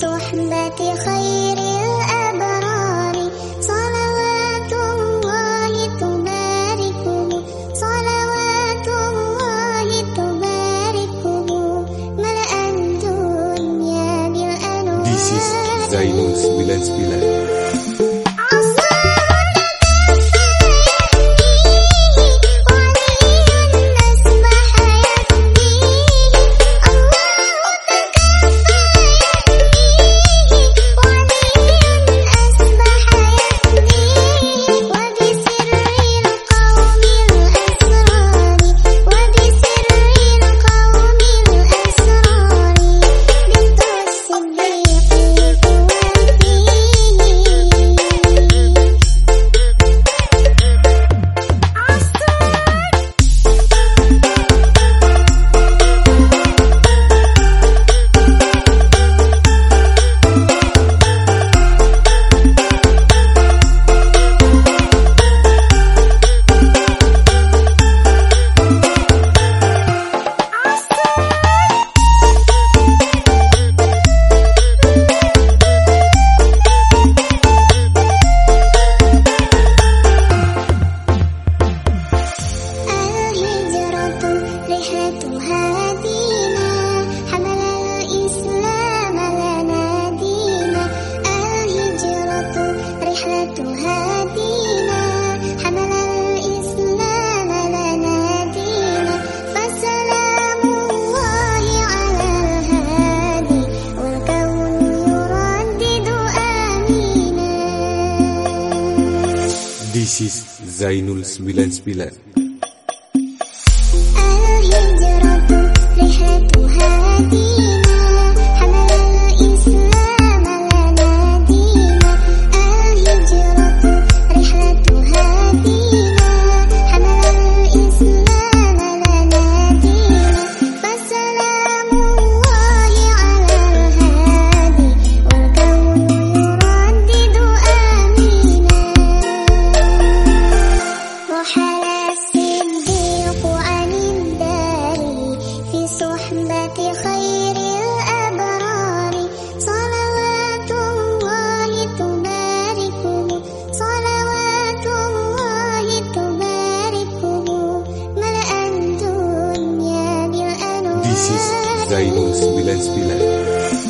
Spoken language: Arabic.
صحبة خير الأبرار صلوات الله تباركه صلوات الله تباركه ملأ الدنيا بالأنوار This is Zainus Bilas Bilas This is Zainul 99. This is Zainos Milan Spiller.